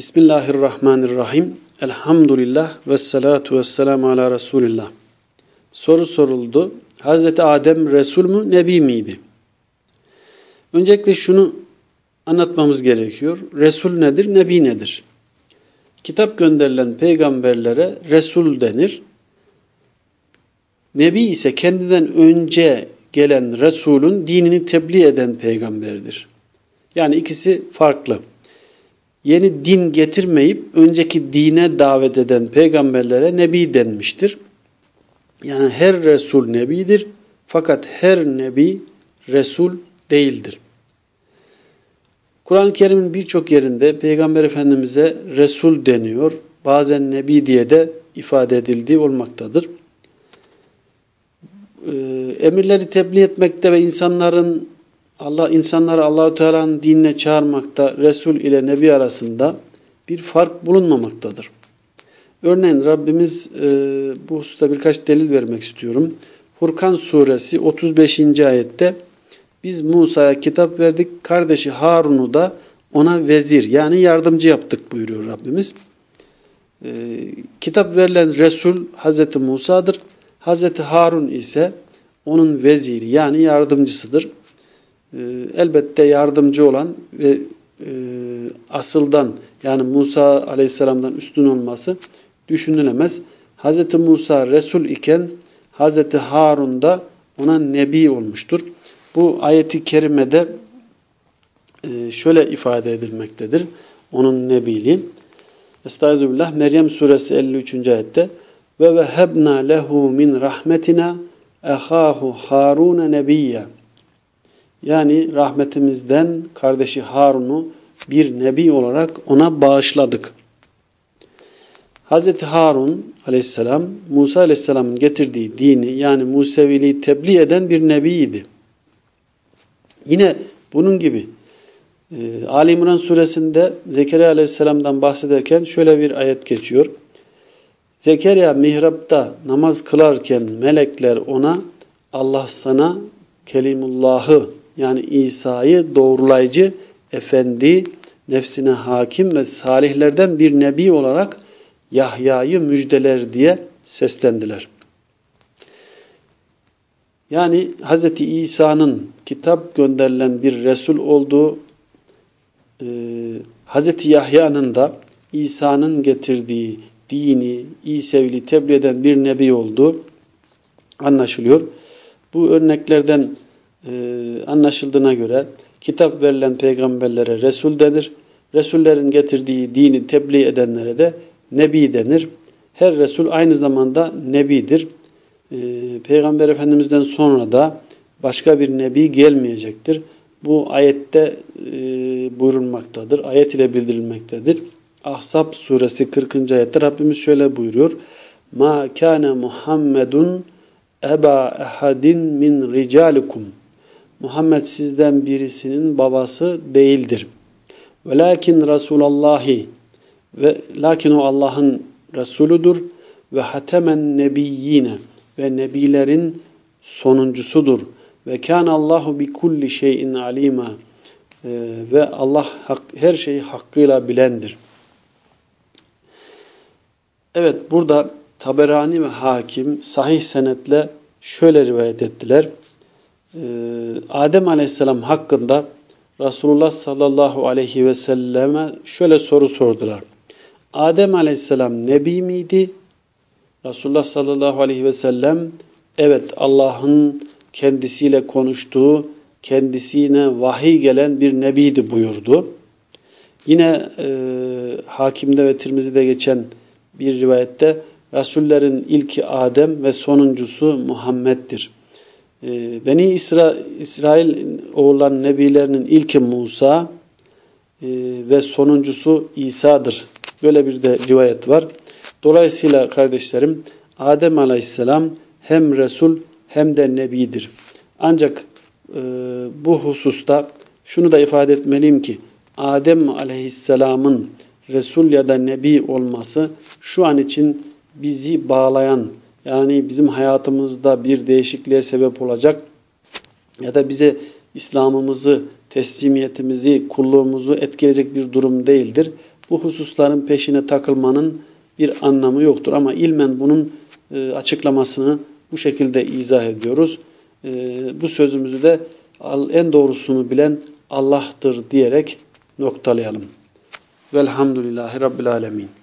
Bismillahirrahmanirrahim. Elhamdülillah ve salatu ve selamu ala Resulillah. Soru soruldu. Hazreti Adem Resul mü, Nebi miydi? Öncelikle şunu anlatmamız gerekiyor. Resul nedir, Nebi nedir? Kitap gönderilen peygamberlere Resul denir. Nebi ise kendinden önce gelen Resulün dinini tebliğ eden peygamberdir. Yani ikisi farklı yeni din getirmeyip önceki dine davet eden peygamberlere nebi denmiştir. Yani her Resul nebidir fakat her nebi Resul değildir. Kur'an-ı Kerim'in birçok yerinde Peygamber Efendimiz'e Resul deniyor. Bazen Nebi diye de ifade edildiği olmaktadır. Ee, emirleri tebliğ etmekte ve insanların Allah insanları Allahu Teala'nın dinine çağırmakta Resul ile Nebi arasında bir fark bulunmamaktadır. Örneğin Rabbimiz e, bu hususta birkaç delil vermek istiyorum. Furkan suresi 35. ayette biz Musa'ya kitap verdik, kardeşi Harun'u da ona vezir yani yardımcı yaptık buyuruyor Rabbimiz. E, kitap verilen Resul Hazreti Musa'dır. Hazreti Harun ise onun veziri yani yardımcısıdır. Ee, elbette yardımcı olan ve e, asıldan yani Musa aleyhisselamdan üstün olması düşünülemez. Hz. Musa Resul iken Hz. Harun da ona Nebi olmuştur. Bu ayeti kerimede e, şöyle ifade edilmektedir. Onun Nebiliği. Estağfirullah Meryem suresi 53. ayette ve vehebna lehu min rahmetina ehahu Harun nebiyya yani rahmetimizden kardeşi Harun'u bir nebi olarak ona bağışladık. Hz. Harun aleyhisselam Musa aleyhisselamın getirdiği dini yani Museviliği tebliğ eden bir nebiydi. Yine bunun gibi e, Ali İmran suresinde Zekeriya aleyhisselamdan bahsederken şöyle bir ayet geçiyor. Zekeriya mihrapta namaz kılarken melekler ona Allah sana Kelimullah'ı yani İsa'yı doğrulayıcı, efendi, nefsine hakim ve salihlerden bir nebi olarak Yahya'yı müjdeler diye seslendiler. Yani Hz. İsa'nın kitap gönderilen bir Resul olduğu, e, Hz. Yahya'nın da İsa'nın getirdiği dini, İsevli tebliğ eden bir nebi olduğu anlaşılıyor. Bu örneklerden e, anlaşıldığına göre kitap verilen peygamberlere Resul denir. Resullerin getirdiği dini tebliğ edenlere de Nebi denir. Her Resul aynı zamanda Nebidir. E, Peygamber Efendimiz'den sonra da başka bir Nebi gelmeyecektir. Bu ayette e, buyurulmaktadır. Ayet ile bildirilmektedir. Ahzab suresi 40. ayette Rabbimiz şöyle buyuruyor. Ma kana Muhammedun eba ehadin min ricalikum Muhammed sizden birisinin babası değildir. Velakin Resulallahi ve lakin o Allah'ın Resuludur ve hatemen nebiyyine ve nebilerin sonuncusudur. Ve kan Allahu bi kulli şeyin alima ee, ve Allah her şeyi hakkıyla bilendir. Evet burada Taberani ve Hakim sahih senetle şöyle rivayet ettiler. Ee, Adem Aleyhisselam hakkında Resulullah sallallahu aleyhi ve selleme şöyle soru sordular. Adem Aleyhisselam nebi miydi? Resulullah sallallahu aleyhi ve sellem evet Allah'ın kendisiyle konuştuğu, kendisine vahiy gelen bir nebiydi buyurdu. Yine e, Hakim'de ve Tirmizi'de geçen bir rivayette Resullerin ilki Adem ve sonuncusu Muhammed'dir. Ee, Beni İsra İsrail oğulların nebilerinin ilki Musa e, ve sonuncusu İsa'dır. Böyle bir de rivayet var. Dolayısıyla kardeşlerim Adem Aleyhisselam hem Resul hem de Nebidir. Ancak e, bu hususta şunu da ifade etmeliyim ki Adem Aleyhisselam'ın Resul ya da Nebi olması şu an için bizi bağlayan yani bizim hayatımızda bir değişikliğe sebep olacak ya da bize İslam'ımızı, teslimiyetimizi, kulluğumuzu etkileyecek bir durum değildir. bu hususların peşine takılmanın bir anlamı yoktur. Ama ilmen bunun e, açıklamasını bu şekilde izah ediyoruz. E, bu sözümüzü de en doğrusunu bilen Allah'tır diyerek noktalayalım. Velhamdülillahi Rabbil Alemin.